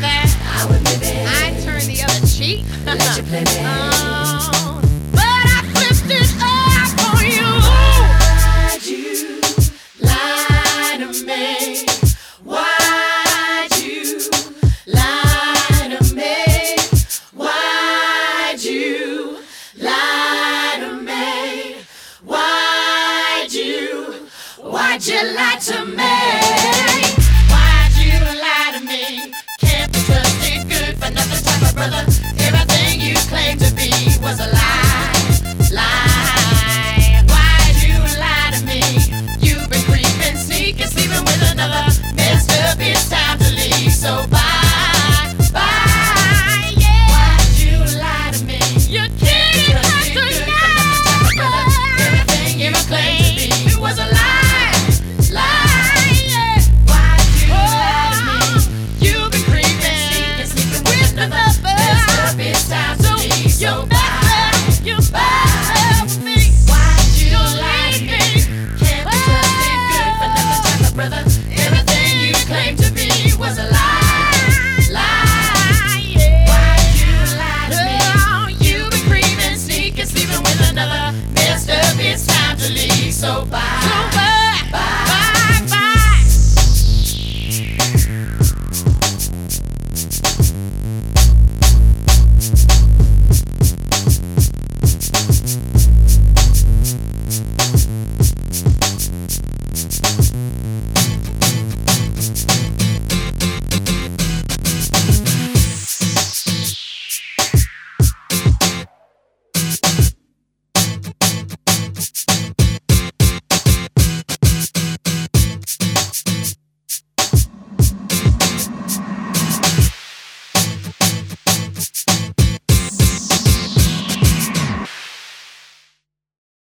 that. I would be. I turn the other cheek. Let you play but I flipped it up on you. Why'd you lie to me? Why'd you lie to me? Why'd you lie to me? Why'd you? Why'd you lie to me? brother.